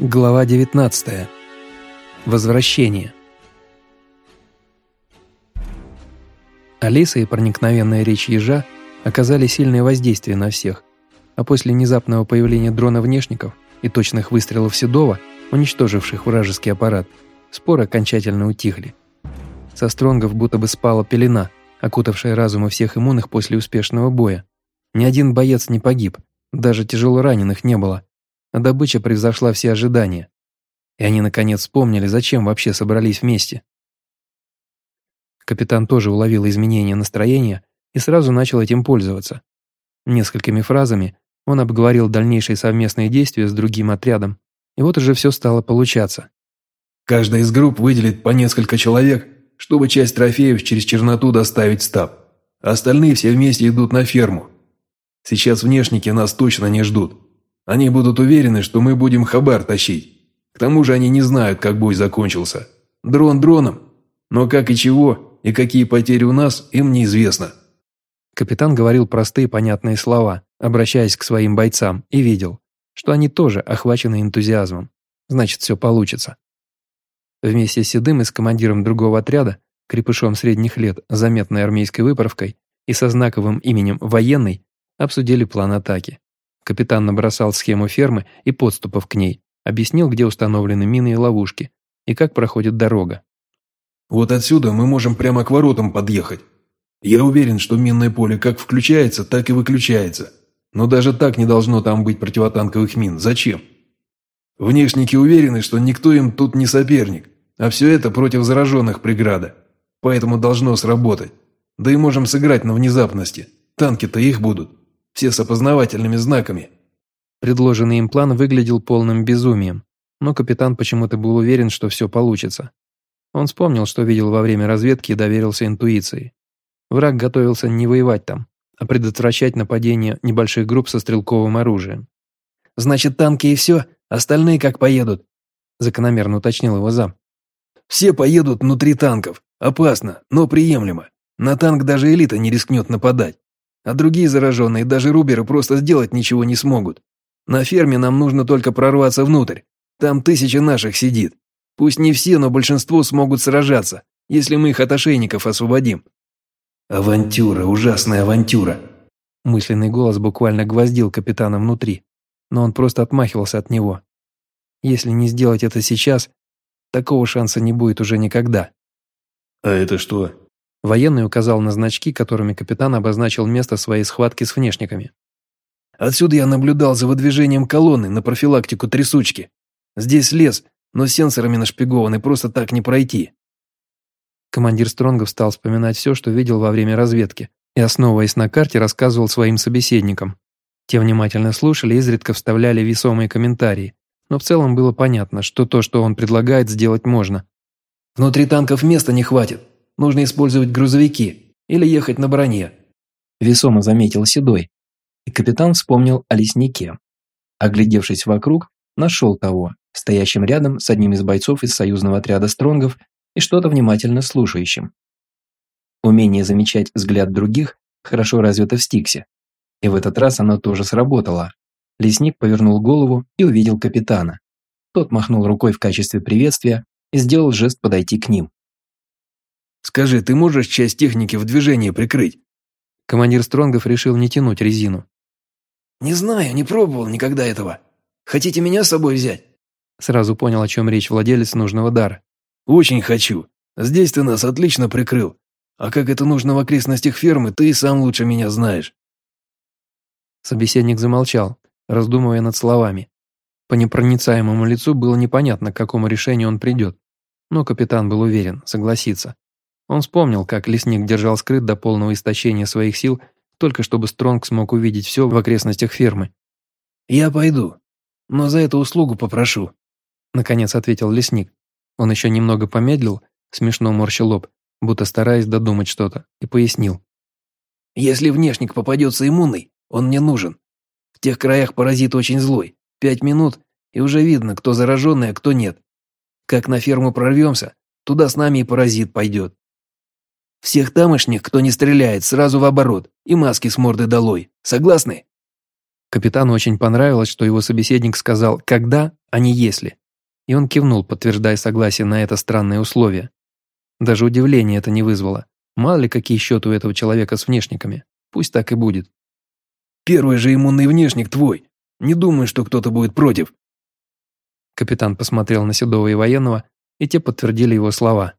Глава 19. Возвращение. Алиса и проникновенная речь ежа оказали сильное воздействие на всех, а после внезапного появления дрона внешников и точных выстрелов Седова, уничтоживших вражеский аппарат, споры окончательно утихли. Со стронгов будто бы спала пелена, окутавшая разумы всех иммунных после успешного боя. Ни один боец не погиб, даже тяжело раненых не было – а добыча превзошла все ожидания. И они наконец вспомнили, зачем вообще собрались вместе. Капитан тоже уловил изменение настроения и сразу начал этим пользоваться. Несколькими фразами он обговорил дальнейшие совместные действия с другим отрядом, и вот уже все стало получаться. Каждая из групп выделит по несколько человек, чтобы часть трофеев через черноту доставить в стаб. Остальные все вместе идут на ферму. Сейчас внешники нас точно не ждут. Они будут уверены, что мы будем хабар тащить. К тому же они не знают, как бой закончился. Дрон дроном. Но как и чего, и какие потери у нас, им неизвестно». Капитан говорил простые понятные слова, обращаясь к своим бойцам, и видел, что они тоже охвачены энтузиазмом. Значит, все получится. Вместе с Седым и с командиром другого отряда, крепышом средних лет, заметной армейской выправкой и со знаковым именем «военный», обсудили план атаки. Капитан набросал схему фермы и подступов к ней, объяснил, где установлены мины и ловушки, и как проходит дорога. «Вот отсюда мы можем прямо к воротам подъехать. Я уверен, что минное поле как включается, так и выключается. Но даже так не должно там быть противотанковых мин. Зачем? Внешники уверены, что никто им тут не соперник, а все это против зараженных преграда. Поэтому должно сработать. Да и можем сыграть на внезапности. Танки-то их будут все с опознавательными знаками». Предложенный им план выглядел полным безумием, но капитан почему-то был уверен, что все получится. Он вспомнил, что видел во время разведки и доверился интуиции. Враг готовился не воевать там, а предотвращать нападение небольших групп со стрелковым оружием. «Значит, танки и все? Остальные как поедут?» Закономерно уточнил его зам. «Все поедут внутри танков. Опасно, но приемлемо. На танк даже элита не рискнет нападать. А другие зараженные, даже руберы, просто сделать ничего не смогут. На ферме нам нужно только прорваться внутрь. Там тысяча наших сидит. Пусть не все, но большинство смогут сражаться, если мы их от ошейников освободим». «Авантюра, ужасная авантюра!» Мысленный голос буквально гвоздил капитана внутри, но он просто отмахивался от него. Если не сделать это сейчас, такого шанса не будет уже никогда. «А это что?» Военный указал на значки, которыми капитан обозначил место своей схватки с внешниками. «Отсюда я наблюдал за выдвижением колонны на профилактику трясучки. Здесь лес, но сенсорами нашпигованы, просто так не пройти». Командир Стронгов стал вспоминать все, что видел во время разведки, и, основываясь на карте, рассказывал своим собеседникам. Те внимательно слушали и изредка вставляли весомые комментарии, но в целом было понятно, что то, что он предлагает, сделать можно. «Внутри танков места не хватит нужно использовать грузовики или ехать на броне», весомо заметил Седой. И капитан вспомнил о леснике. Оглядевшись вокруг, нашел того, стоящим рядом с одним из бойцов из союзного отряда стронгов и что-то внимательно слушающим. Умение замечать взгляд других хорошо развито в Стиксе. И в этот раз оно тоже сработало. Лесник повернул голову и увидел капитана. Тот махнул рукой в качестве приветствия и сделал жест подойти к ним. Скажи, ты можешь часть техники в движении прикрыть?» Командир Стронгов решил не тянуть резину. «Не знаю, не пробовал никогда этого. Хотите меня с собой взять?» Сразу понял, о чем речь владелец нужного дара. «Очень хочу. Здесь ты нас отлично прикрыл. А как это нужно в окрестностях фермы, ты и сам лучше меня знаешь». Собеседник замолчал, раздумывая над словами. По непроницаемому лицу было непонятно, к какому решению он придет. Но капитан был уверен, согласится. Он вспомнил, как лесник держал скрыт до полного истощения своих сил, только чтобы Стронг смог увидеть все в окрестностях фермы. «Я пойду, но за эту услугу попрошу», — наконец ответил лесник. Он еще немного помедлил, смешно морщил лоб, будто стараясь додумать что-то, и пояснил. «Если внешник попадется иммунный, он мне нужен. В тех краях паразит очень злой. Пять минут, и уже видно, кто зараженный, а кто нет. Как на ферму прорвемся, туда с нами и паразит пойдет. Всех тамошних, кто не стреляет, сразу в оборот, и маски с морды долой. Согласны?» Капитану очень понравилось, что его собеседник сказал «когда», а не «если». И он кивнул, подтверждая согласие на это странное условие. Даже удивление это не вызвало. Мало ли какие счеты у этого человека с внешниками. Пусть так и будет. «Первый же иммунный внешник твой. Не думаю, что кто-то будет против». Капитан посмотрел на Седова и Военного, и те подтвердили его слова.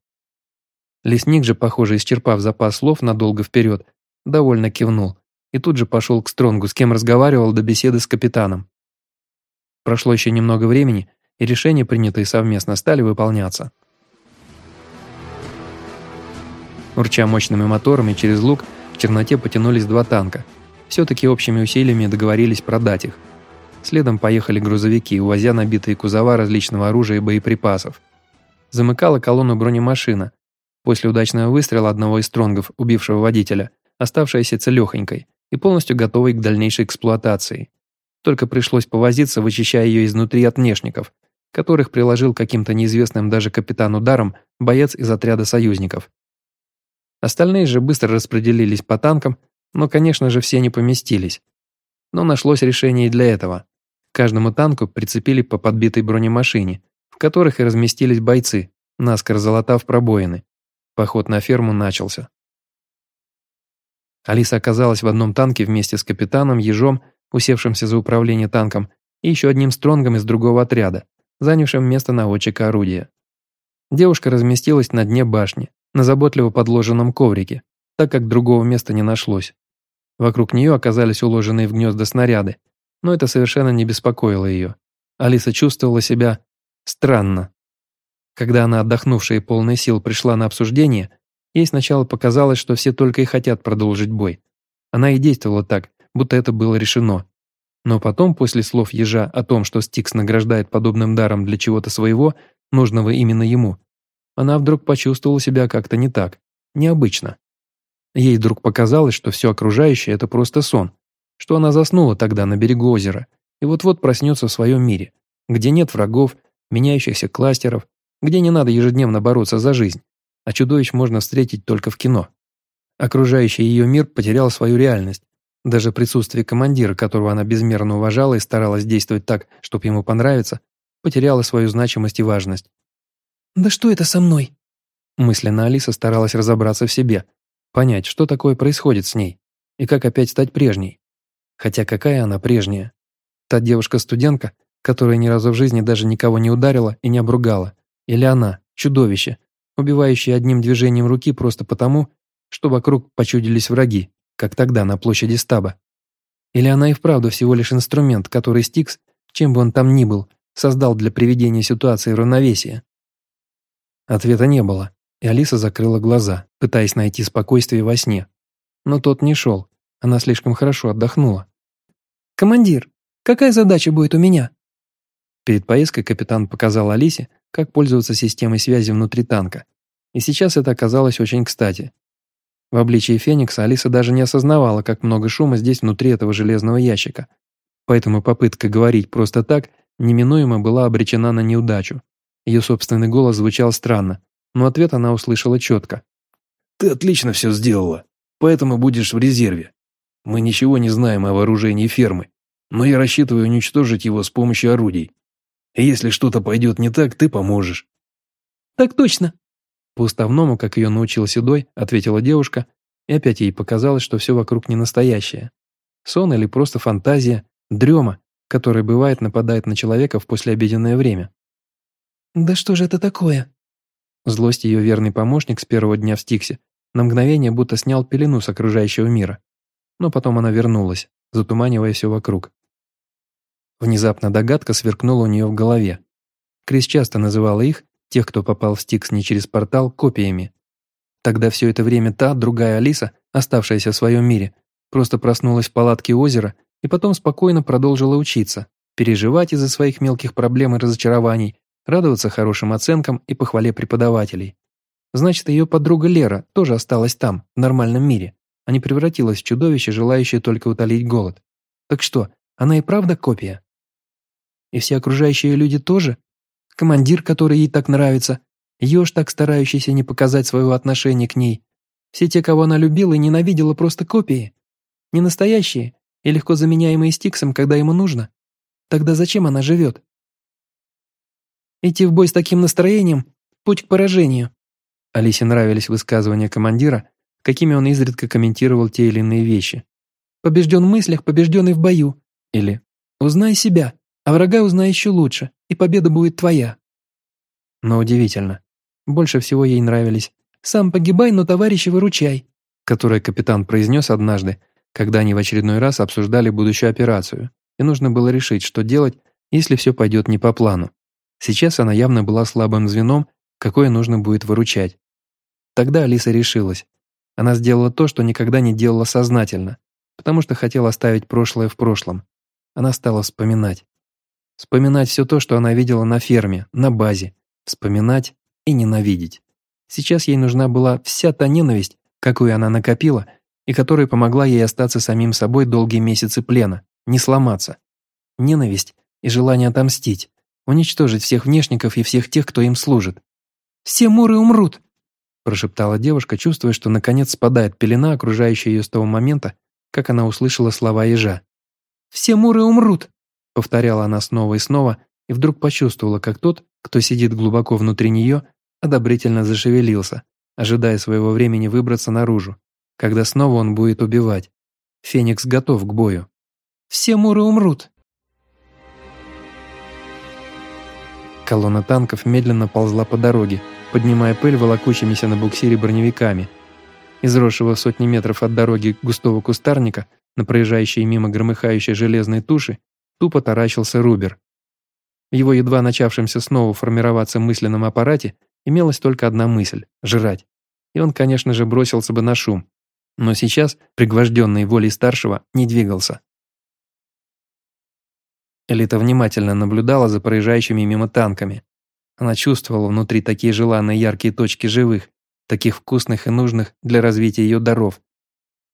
Лесник же, похоже, исчерпав запас слов надолго вперед, довольно кивнул и тут же пошел к Стронгу, с кем разговаривал до беседы с капитаном. Прошло еще немного времени, и решения, принятые совместно, стали выполняться. Урча мощными моторами через луг, в черноте потянулись два танка. Все-таки общими усилиями договорились продать их. Следом поехали грузовики, увозя набитые кузова различного оружия и боеприпасов. Замыкала колонну бронемашина. После удачного выстрела одного из стронгов, убившего водителя, оставшаяся целехонькой и полностью готовой к дальнейшей эксплуатации. Только пришлось повозиться, вычищая ее изнутри от внешников, которых приложил каким-то неизвестным даже капитану даром боец из отряда союзников. Остальные же быстро распределились по танкам, но, конечно же, все не поместились. Но нашлось решение для этого. каждому танку прицепили по подбитой бронемашине, в которых и разместились бойцы, наскоро залатав пробоины. Поход на ферму начался. Алиса оказалась в одном танке вместе с капитаном, ежом, усевшимся за управление танком, и еще одним стронгом из другого отряда, занявшим место наводчика орудия. Девушка разместилась на дне башни, на заботливо подложенном коврике, так как другого места не нашлось. Вокруг нее оказались уложенные в гнезда снаряды, но это совершенно не беспокоило ее. Алиса чувствовала себя странно. Когда она, отдохнувшая и полная сил, пришла на обсуждение, Ей сначала показалось, что все только и хотят продолжить бой. Она и действовала так, будто это было решено. Но потом, после слов ежа о том, что Стикс награждает подобным даром для чего-то своего, нужного именно ему, она вдруг почувствовала себя как-то не так, необычно. Ей вдруг показалось, что все окружающее – это просто сон, что она заснула тогда на берегу озера и вот-вот проснется в своем мире, где нет врагов, меняющихся кластеров, где не надо ежедневно бороться за жизнь, а чудовищ можно встретить только в кино. Окружающий ее мир потерял свою реальность. Даже присутствие командира, которого она безмерно уважала и старалась действовать так, чтобы ему понравиться, потеряло свою значимость и важность. «Да что это со мной?» Мысленно Алиса старалась разобраться в себе, понять, что такое происходит с ней, и как опять стать прежней. Хотя какая она прежняя? Та девушка-студентка, которая ни разу в жизни даже никого не ударила и не обругала. Или она, чудовище, убивающий одним движением руки просто потому, что вокруг почудились враги, как тогда на площади стаба. Или она и вправду всего лишь инструмент, который Стикс, чем бы он там ни был, создал для приведения ситуации в равновесие? Ответа не было, и Алиса закрыла глаза, пытаясь найти спокойствие во сне. Но тот не шел, она слишком хорошо отдохнула. «Командир, какая задача будет у меня?» Перед поездкой капитан показал Алисе, как пользоваться системой связи внутри танка. И сейчас это оказалось очень кстати. В обличии Феникса Алиса даже не осознавала, как много шума здесь внутри этого железного ящика. Поэтому попытка говорить просто так неминуемо была обречена на неудачу. Ее собственный голос звучал странно, но ответ она услышала четко. «Ты отлично все сделала, поэтому будешь в резерве. Мы ничего не знаем о вооружении фермы, но я рассчитываю уничтожить его с помощью орудий. Если что-то пойдет не так, ты поможешь». «Так точно». По-уставному, как ее научил Седой, ответила девушка, и опять ей показалось, что все вокруг не настоящее. Сон или просто фантазия, дрема, которая бывает нападает на человека в послеобеденное время. «Да что же это такое?» Злость ее верный помощник с первого дня в Стиксе на мгновение будто снял пелену с окружающего мира. Но потом она вернулась, затуманивая все вокруг. Внезапно догадка сверкнула у нее в голове. Крис часто называла их, тех, кто попал в Стикс не через портал, копиями. Тогда все это время та, другая Алиса, оставшаяся в своем мире, просто проснулась в палатке озера и потом спокойно продолжила учиться, переживать из-за своих мелких проблем и разочарований, радоваться хорошим оценкам и похвале преподавателей. Значит, ее подруга Лера тоже осталась там, в нормальном мире, а не превратилась в чудовище, желающее только утолить голод. Так что, она и правда копия? И все окружающие люди тоже? Командир, который ей так нравится, еж, так старающийся не показать своего отношения к ней. Все те, кого она любила и ненавидела, просто копии. Не настоящие и легко заменяемые Стиксом, когда ему нужно. Тогда зачем она живет? Идти в бой с таким настроением – путь к поражению. Алисе нравились высказывания командира, какими он изредка комментировал те или иные вещи. «Побежден в мыслях, побежденный в бою». Или «Узнай себя, а врага узнай еще лучше, и победа будет твоя». Но удивительно. Больше всего ей нравились «Сам погибай, но товарища выручай», которые капитан произнес однажды, когда они в очередной раз обсуждали будущую операцию, и нужно было решить, что делать, если все пойдет не по плану. Сейчас она явно была слабым звеном, какое нужно будет выручать. Тогда Алиса решилась. Она сделала то, что никогда не делала сознательно, потому что хотела оставить прошлое в прошлом. Она стала вспоминать. Вспоминать все то, что она видела на ферме, на базе. Вспоминать и ненавидеть. Сейчас ей нужна была вся та ненависть, какую она накопила, и которая помогла ей остаться самим собой долгие месяцы плена, не сломаться. Ненависть и желание отомстить, уничтожить всех внешников и всех тех, кто им служит. «Все муры умрут!» прошептала девушка, чувствуя, что наконец спадает пелена, окружающая ее с того момента, как она услышала слова ежа. «Все муры умрут!» Повторяла она снова и снова, и вдруг почувствовала, как тот, кто сидит глубоко внутри нее, одобрительно зашевелился, ожидая своего времени выбраться наружу, когда снова он будет убивать. Феникс готов к бою. «Все муры умрут!» Колонна танков медленно ползла по дороге, поднимая пыль волокущимися на буксире броневиками. Из росшего сотни метров от дороги густого кустарника на проезжающие мимо громыхающей железной туши тупо таращился Рубер. В его едва начавшемся снова формироваться мысленном аппарате имелась только одна мысль – жрать. И он, конечно же, бросился бы на шум. Но сейчас, пригвожденный волей старшего, не двигался. Элита внимательно наблюдала за проезжающими мимо танками. Она чувствовала внутри такие желанные яркие точки живых, таких вкусных и нужных для развития ее даров.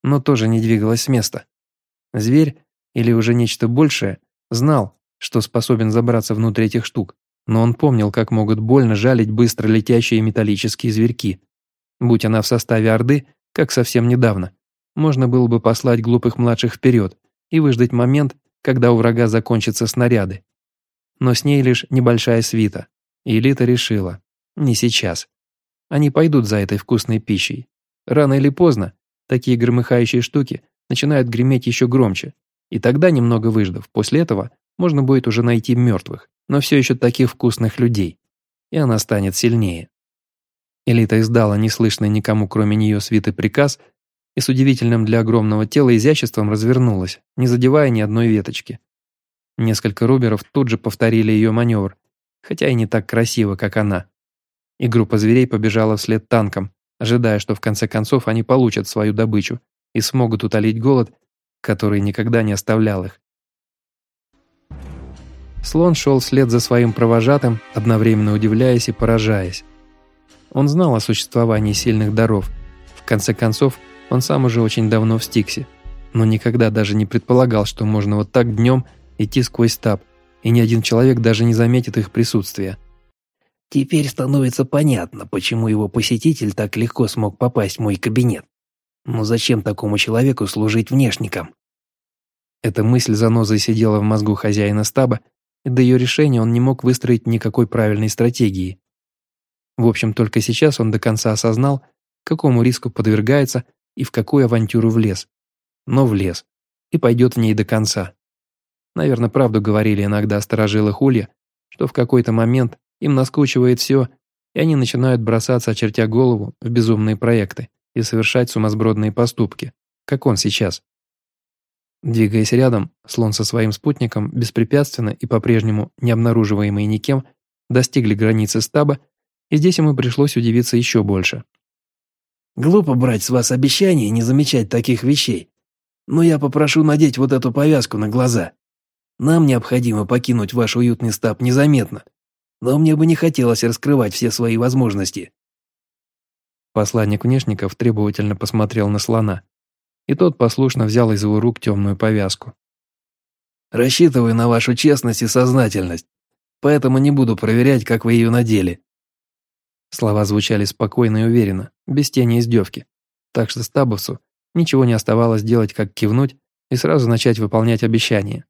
Но тоже не двигалась с места. Зверь, или уже нечто большее, знал, что способен забраться внутрь этих штук, но он помнил, как могут больно жалить быстро летящие металлические зверьки. Будь она в составе Орды, как совсем недавно, можно было бы послать глупых младших вперед и выждать момент, когда у врага закончатся снаряды. Но с ней лишь небольшая свита, и элита решила, не сейчас. Они пойдут за этой вкусной пищей. Рано или поздно такие громыхающие штуки начинают греметь еще громче, и тогда, немного выждав, после этого можно будет уже найти мертвых, но все еще таких вкусных людей, и она станет сильнее. Элита издала неслышный никому кроме нее свиты приказ и с удивительным для огромного тела изяществом развернулась, не задевая ни одной веточки. Несколько руберов тут же повторили ее маневр, хотя и не так красиво, как она. И группа зверей побежала вслед танкам, ожидая, что в конце концов они получат свою добычу и смогут утолить голод, который никогда не оставлял их. Слон шел вслед за своим провожатым, одновременно удивляясь и поражаясь. Он знал о существовании сильных даров. В конце концов, он сам уже очень давно в Стиксе, но никогда даже не предполагал, что можно вот так днем идти сквозь стаб, и ни один человек даже не заметит их присутствия. Теперь становится понятно, почему его посетитель так легко смог попасть в мой кабинет. Но зачем такому человеку служить внешником? Эта мысль занозой сидела в мозгу хозяина стаба, и до ее решения он не мог выстроить никакой правильной стратегии. В общем, только сейчас он до конца осознал, какому риску подвергается и в какую авантюру влез. Но влез. И пойдет в ней до конца. Наверное, правду говорили иногда сторожилы Хулья, что в какой-то момент им наскучивает все, и они начинают бросаться, очертя голову, в безумные проекты и совершать сумасбродные поступки, как он сейчас. Двигаясь рядом, слон со своим спутником беспрепятственно и по-прежнему не обнаруживаемый никем достигли границы стаба, и здесь ему пришлось удивиться еще больше. Глупо брать с вас обещание не замечать таких вещей. Но я попрошу надеть вот эту повязку на глаза. Нам необходимо покинуть ваш уютный стаб незаметно. Но мне бы не хотелось раскрывать все свои возможности». Посланник внешников требовательно посмотрел на слона, и тот послушно взял из его рук темную повязку. «Рассчитываю на вашу честность и сознательность, поэтому не буду проверять, как вы ее надели. Слова звучали спокойно и уверенно, без тени издевки. Так что Стабовцу ничего не оставалось делать, как кивнуть и сразу начать выполнять обещание.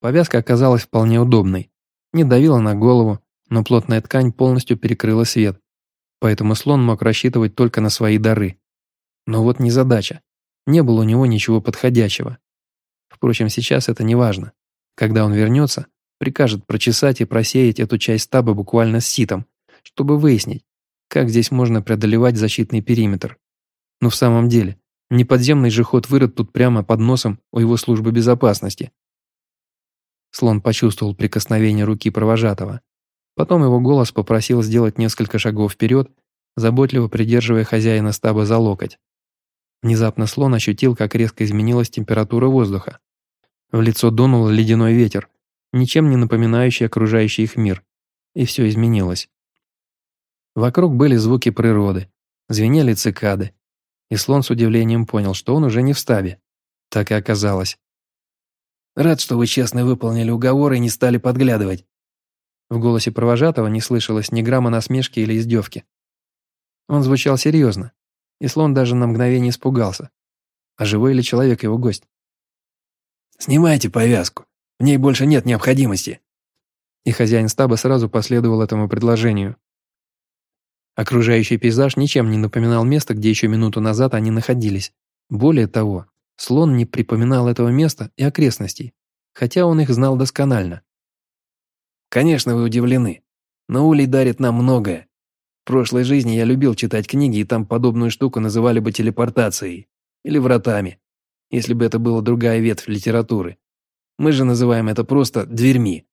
Повязка оказалась вполне удобной. Не давила на голову, но плотная ткань полностью перекрыла свет, поэтому слон мог рассчитывать только на свои дары. Но вот не задача. Не было у него ничего подходящего. Впрочем, сейчас это не важно. Когда он вернется, прикажет прочесать и просеять эту часть стаба буквально с ситом, чтобы выяснить, как здесь можно преодолевать защитный периметр. Но в самом деле, не подземный же ход вырод тут прямо под носом у его службы безопасности. Слон почувствовал прикосновение руки провожатого. Потом его голос попросил сделать несколько шагов вперед, заботливо придерживая хозяина стаба за локоть. Внезапно слон ощутил, как резко изменилась температура воздуха. В лицо дунул ледяной ветер, ничем не напоминающий окружающий их мир. И все изменилось. Вокруг были звуки природы, звенели цикады. И слон с удивлением понял, что он уже не в стабе. Так и оказалось. «Рад, что вы честно выполнили уговор и не стали подглядывать». В голосе провожатого не слышалось ни грамма насмешки или издевки. Он звучал серьезно, и слон даже на мгновение испугался. А живой ли человек его гость? «Снимайте повязку, в ней больше нет необходимости». И хозяин стаба сразу последовал этому предложению. Окружающий пейзаж ничем не напоминал место, где еще минуту назад они находились. Более того, слон не припоминал этого места и окрестностей, хотя он их знал досконально. «Конечно, вы удивлены, но Улей дарит нам многое. В прошлой жизни я любил читать книги, и там подобную штуку называли бы телепортацией. Или вратами, если бы это была другая ветвь литературы. Мы же называем это просто дверьми.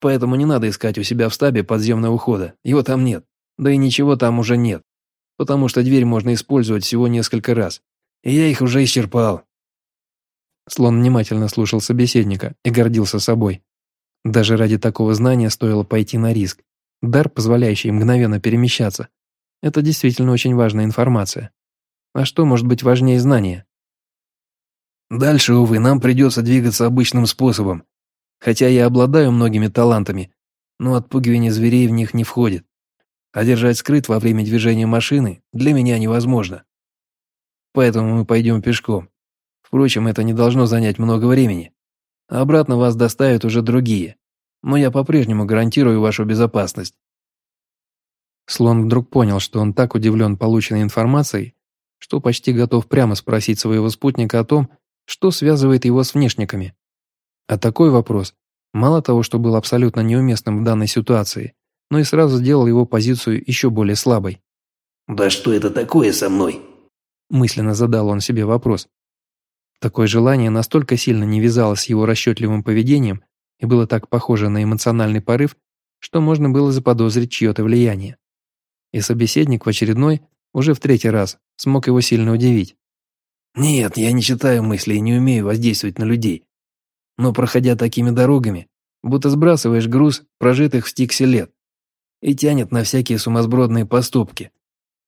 Поэтому не надо искать у себя в стабе подземного хода, его там нет. Да и ничего там уже нет, потому что дверь можно использовать всего несколько раз. И я их уже исчерпал. Слон внимательно слушал собеседника и гордился собой. Даже ради такого знания стоило пойти на риск. Дар, позволяющий мгновенно перемещаться. Это действительно очень важная информация. А что может быть важнее знания? Дальше, увы, нам придется двигаться обычным способом. Хотя я обладаю многими талантами, но отпугивание зверей в них не входит. А держать скрыт во время движения машины для меня невозможно. Поэтому мы пойдем пешком. Впрочем, это не должно занять много времени. А обратно вас доставят уже другие но я по-прежнему гарантирую вашу безопасность». Слон вдруг понял, что он так удивлен полученной информацией, что почти готов прямо спросить своего спутника о том, что связывает его с внешниками. А такой вопрос мало того, что был абсолютно неуместным в данной ситуации, но и сразу сделал его позицию еще более слабой. «Да что это такое со мной?» Мысленно задал он себе вопрос. Такое желание настолько сильно не вязалось с его расчетливым поведением, и было так похоже на эмоциональный порыв, что можно было заподозрить чье-то влияние. И собеседник в очередной, уже в третий раз, смог его сильно удивить. «Нет, я не читаю мысли и не умею воздействовать на людей. Но проходя такими дорогами, будто сбрасываешь груз прожитых в стиксе лет и тянет на всякие сумасбродные поступки.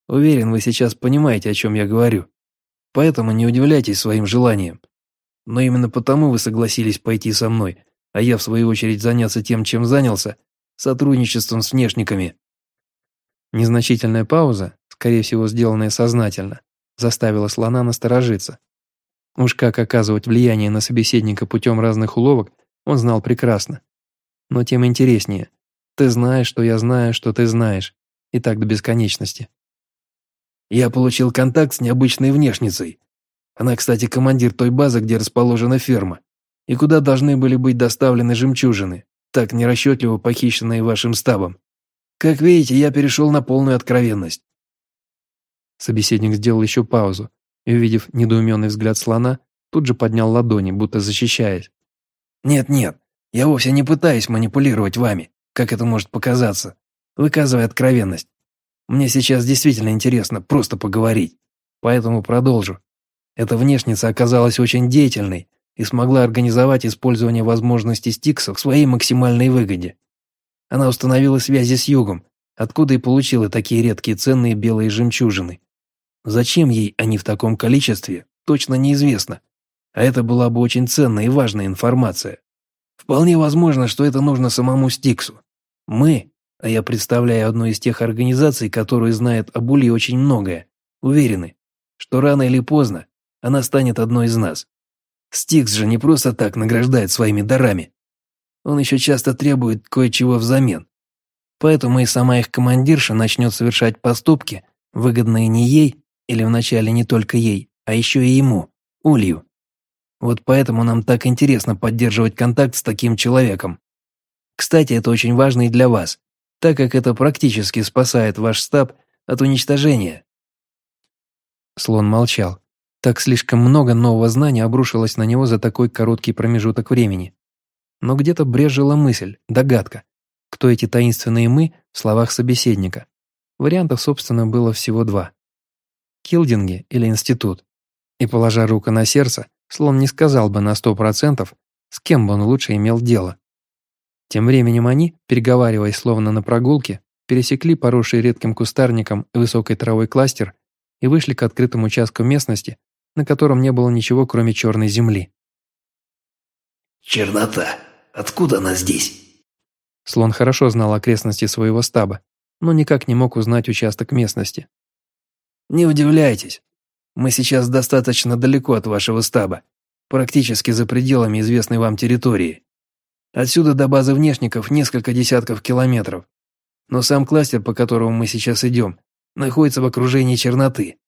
Уверен, вы сейчас понимаете, о чем я говорю. Поэтому не удивляйтесь своим желаниям. Но именно потому вы согласились пойти со мной, а я, в свою очередь, заняться тем, чем занялся, сотрудничеством с внешниками. Незначительная пауза, скорее всего, сделанная сознательно, заставила слона насторожиться. Уж как оказывать влияние на собеседника путем разных уловок, он знал прекрасно. Но тем интереснее. Ты знаешь, что я знаю, что ты знаешь. И так до бесконечности. Я получил контакт с необычной внешницей. Она, кстати, командир той базы, где расположена ферма и куда должны были быть доставлены жемчужины, так нерасчетливо похищенные вашим стабом. Как видите, я перешел на полную откровенность». Собеседник сделал еще паузу и, увидев недоуменный взгляд слона, тут же поднял ладони, будто защищаясь. «Нет-нет, я вовсе не пытаюсь манипулировать вами, как это может показаться, выказывая откровенность. Мне сейчас действительно интересно просто поговорить, поэтому продолжу. Эта внешница оказалась очень деятельной и смогла организовать использование возможностей Стикса в своей максимальной выгоде. Она установила связи с Югом, откуда и получила такие редкие ценные белые жемчужины. Зачем ей они в таком количестве, точно неизвестно. А это была бы очень ценная и важная информация. Вполне возможно, что это нужно самому Стиксу. Мы, а я представляю одну из тех организаций, которые знают об Улье очень многое, уверены, что рано или поздно она станет одной из нас. Стикс же не просто так награждает своими дарами. Он еще часто требует кое-чего взамен. Поэтому и сама их командирша начнет совершать поступки, выгодные не ей, или вначале не только ей, а еще и ему, Улью. Вот поэтому нам так интересно поддерживать контакт с таким человеком. Кстати, это очень важно и для вас, так как это практически спасает ваш стаб от уничтожения. Слон молчал. Так слишком много нового знания обрушилось на него за такой короткий промежуток времени. Но где-то брежила мысль, догадка. Кто эти таинственные «мы» в словах собеседника? Вариантов, собственно, было всего два. Килдинги или институт. И, положа руку на сердце, слон не сказал бы на сто процентов, с кем бы он лучше имел дело. Тем временем они, переговариваясь словно на прогулке, пересекли поросший редким кустарником и высокой травой кластер и вышли к открытому участку местности, на котором не было ничего, кроме черной земли. «Чернота. Откуда она здесь?» Слон хорошо знал окрестности своего стаба, но никак не мог узнать участок местности. «Не удивляйтесь. Мы сейчас достаточно далеко от вашего стаба, практически за пределами известной вам территории. Отсюда до базы внешников несколько десятков километров. Но сам кластер, по которому мы сейчас идем, находится в окружении черноты.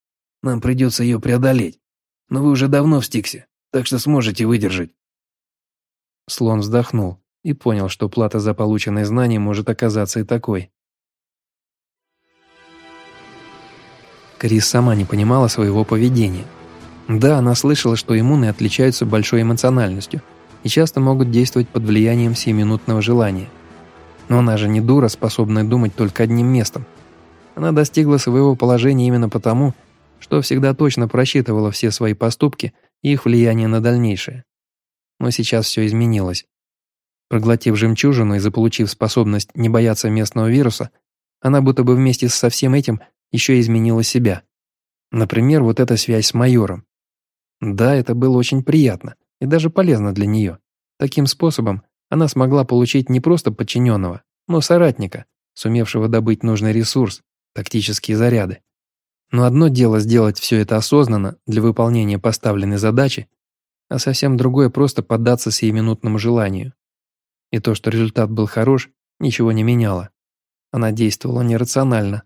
Нам придется ее преодолеть. Но вы уже давно в Стиксе, так что сможете выдержать». Слон вздохнул и понял, что плата за полученные знания может оказаться и такой. Крис сама не понимала своего поведения. Да, она слышала, что иммуны отличаются большой эмоциональностью и часто могут действовать под влиянием сиюминутного желания. Но она же не дура, способная думать только одним местом. Она достигла своего положения именно потому, что всегда точно просчитывала все свои поступки и их влияние на дальнейшее. Но сейчас все изменилось. Проглотив жемчужину и заполучив способность не бояться местного вируса, она будто бы вместе со всем этим еще изменила себя. Например, вот эта связь с майором. Да, это было очень приятно и даже полезно для нее. Таким способом она смогла получить не просто подчиненного, но соратника, сумевшего добыть нужный ресурс, тактические заряды. Но одно дело сделать все это осознанно для выполнения поставленной задачи, а совсем другое просто поддаться сиюминутному желанию. И то, что результат был хорош, ничего не меняло. Она действовала нерационально,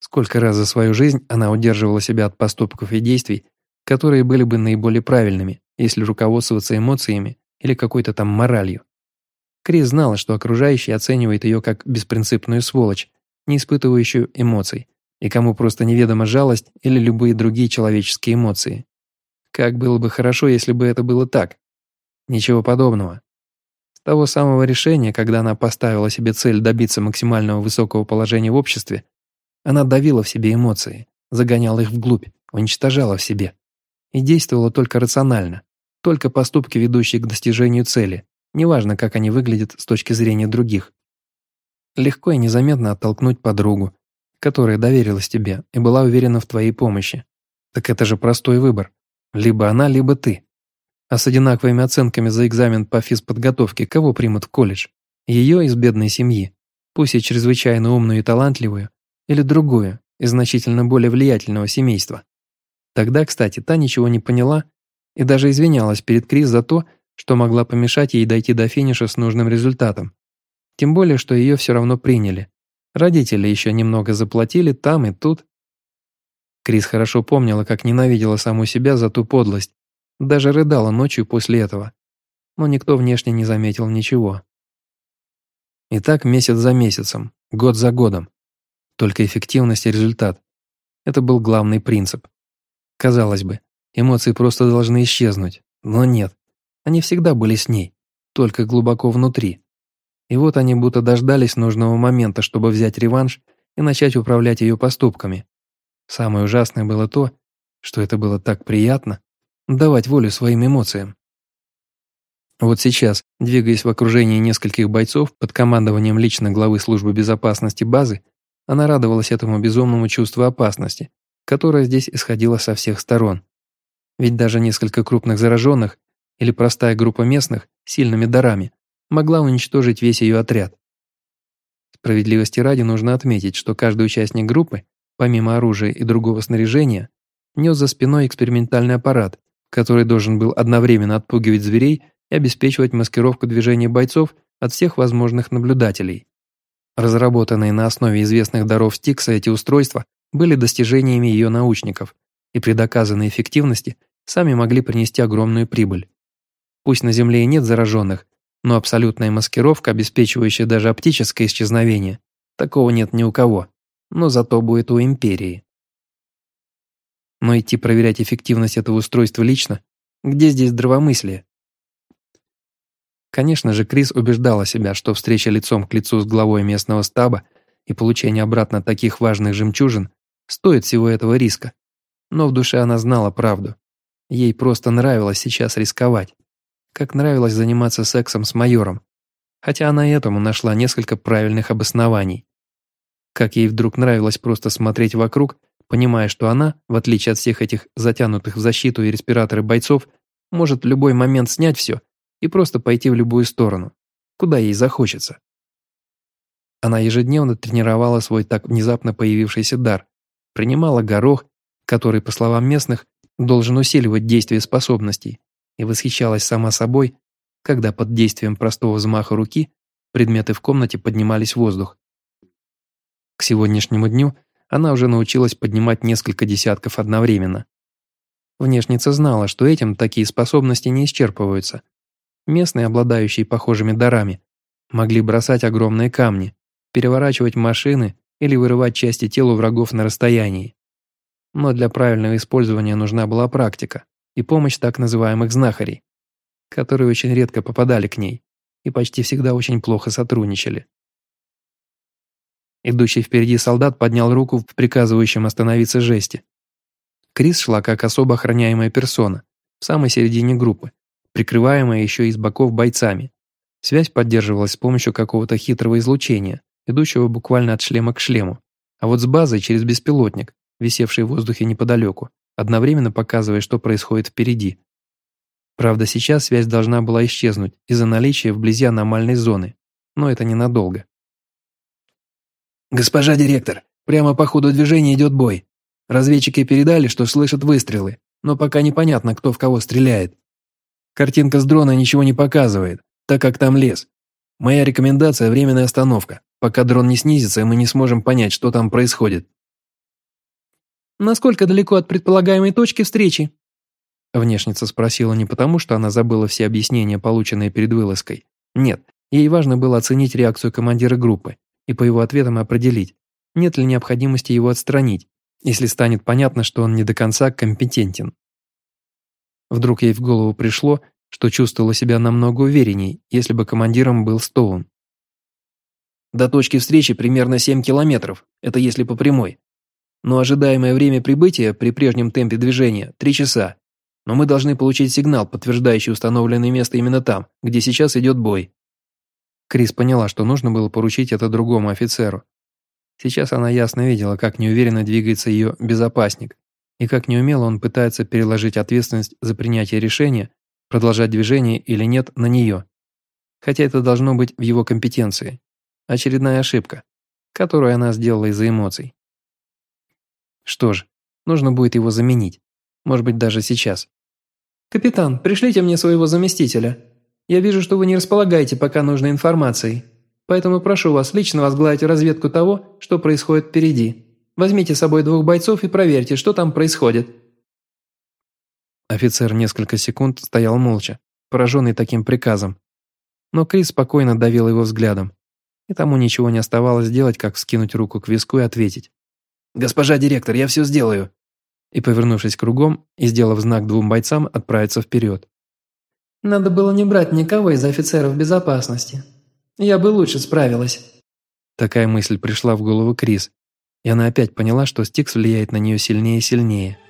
Сколько раз за свою жизнь она удерживала себя от поступков и действий, которые были бы наиболее правильными, если руководствоваться эмоциями или какой-то там моралью. Крис знала, что окружающие оценивают ее как беспринципную сволочь, не испытывающую эмоций, и кому просто неведома жалость или любые другие человеческие эмоции. Как было бы хорошо, если бы это было так. Ничего подобного. С того самого решения, когда она поставила себе цель добиться максимального высокого положения в обществе, она давила в себе эмоции, загоняла их вглубь, уничтожала в себе. И действовала только рационально, только поступки, ведущие к достижению цели, неважно, как они выглядят с точки зрения других. Легко и незаметно оттолкнуть подругу, которая доверилась тебе и была уверена в твоей помощи. Так это же простой выбор. Либо она, либо ты. А с одинаковыми оценками за экзамен по физподготовке кого примут в колледж? Ее из бедной семьи, пусть и чрезвычайно умную и талантливую, или другую, из значительно более влиятельного семейства. Тогда, кстати, та ничего не поняла и даже извинялась перед Крис за то, что могла помешать ей дойти до финиша с нужным результатом. Тем более, что ее все равно приняли. Родители еще немного заплатили там и тут. Крис хорошо помнила, как ненавидела саму себя за ту подлость, даже рыдала ночью после этого. Но никто внешне не заметил ничего. И так месяц за месяцем, год за годом только эффективность и результат. Это был главный принцип. Казалось бы, эмоции просто должны исчезнуть, но нет. Они всегда были с ней, только глубоко внутри. И вот они будто дождались нужного момента, чтобы взять реванш и начать управлять ее поступками. Самое ужасное было то, что это было так приятно давать волю своим эмоциям. Вот сейчас, двигаясь в окружении нескольких бойцов под командованием лично главы службы безопасности базы, она радовалась этому безумному чувству опасности, которое здесь исходило со всех сторон. Ведь даже несколько крупных зараженных или простая группа местных сильными дарами могла уничтожить весь ее отряд. Справедливости ради нужно отметить, что каждый участник группы, помимо оружия и другого снаряжения, нес за спиной экспериментальный аппарат, который должен был одновременно отпугивать зверей и обеспечивать маскировку движений бойцов от всех возможных наблюдателей. Разработанные на основе известных даров Стикса эти устройства были достижениями ее научников и при доказанной эффективности сами могли принести огромную прибыль. Пусть на Земле и нет зараженных, но абсолютная маскировка, обеспечивающая даже оптическое исчезновение, такого нет ни у кого, но зато будет у Империи. Но идти проверять эффективность этого устройства лично, где здесь здравомыслие? Конечно же, Крис убеждала себя, что встреча лицом к лицу с главой местного стаба и получение обратно таких важных жемчужин стоит всего этого риска. Но в душе она знала правду. Ей просто нравилось сейчас рисковать. Как нравилось заниматься сексом с майором. Хотя она этому нашла несколько правильных обоснований. Как ей вдруг нравилось просто смотреть вокруг, понимая, что она, в отличие от всех этих затянутых в защиту и респираторы бойцов, может в любой момент снять все и просто пойти в любую сторону, куда ей захочется. Она ежедневно тренировала свой так внезапно появившийся дар, принимала горох, который, по словам местных, должен усиливать действие способностей, и восхищалась сама собой, когда под действием простого взмаха руки предметы в комнате поднимались в воздух. К сегодняшнему дню она уже научилась поднимать несколько десятков одновременно. Внешница знала, что этим такие способности не исчерпываются, Местные, обладающие похожими дарами, могли бросать огромные камни, переворачивать машины или вырывать части тела врагов на расстоянии. Но для правильного использования нужна была практика и помощь так называемых знахарей, которые очень редко попадали к ней и почти всегда очень плохо сотрудничали. Идущий впереди солдат поднял руку в приказывающем остановиться жесте. Крис шла как особо охраняемая персона, в самой середине группы, прикрываемая еще и с боков бойцами. Связь поддерживалась с помощью какого-то хитрого излучения, идущего буквально от шлема к шлему, а вот с базой через беспилотник, висевший в воздухе неподалеку, одновременно показывая, что происходит впереди. Правда, сейчас связь должна была исчезнуть из-за наличия вблизи аномальной зоны, но это ненадолго. «Госпожа директор, прямо по ходу движения идет бой. Разведчики передали, что слышат выстрелы, но пока непонятно, кто в кого стреляет. Картинка с дрона ничего не показывает, так как там лес. Моя рекомендация – временная остановка, пока дрон не снизится, и мы не сможем понять, что там происходит. «Насколько далеко от предполагаемой точки встречи?» Внешница спросила не потому, что она забыла все объяснения, полученные перед вылазкой. Нет, ей важно было оценить реакцию командира группы и по его ответам определить, нет ли необходимости его отстранить, если станет понятно, что он не до конца компетентен. Вдруг ей в голову пришло, что чувствовала себя намного уверенней, если бы командиром был Стоун. До точки встречи примерно 7 километров, это если по прямой. Но ожидаемое время прибытия при прежнем темпе движения – 3 часа. Но мы должны получить сигнал, подтверждающий установленное место именно там, где сейчас идет бой. Крис поняла, что нужно было поручить это другому офицеру. Сейчас она ясно видела, как неуверенно двигается ее безопасник, и как неумело он пытается переложить ответственность за принятие решения, продолжать движение или нет, на нее. Хотя это должно быть в его компетенции. Очередная ошибка, которую она сделала из-за эмоций. Что ж, нужно будет его заменить. Может быть, даже сейчас. «Капитан, пришлите мне своего заместителя. Я вижу, что вы не располагаете пока нужной информацией. Поэтому прошу вас лично возглавить разведку того, что происходит впереди. Возьмите с собой двух бойцов и проверьте, что там происходит». Офицер несколько секунд стоял молча, пораженный таким приказом. Но Крис спокойно давил его взглядом, и тому ничего не оставалось делать, как вскинуть руку к виску и ответить. «Госпожа директор, я все сделаю!» И, повернувшись кругом и сделав знак двум бойцам, отправиться вперед. «Надо было не брать никого из офицеров безопасности. Я бы лучше справилась». Такая мысль пришла в голову Крис, и она опять поняла, что Стикс влияет на нее сильнее и сильнее –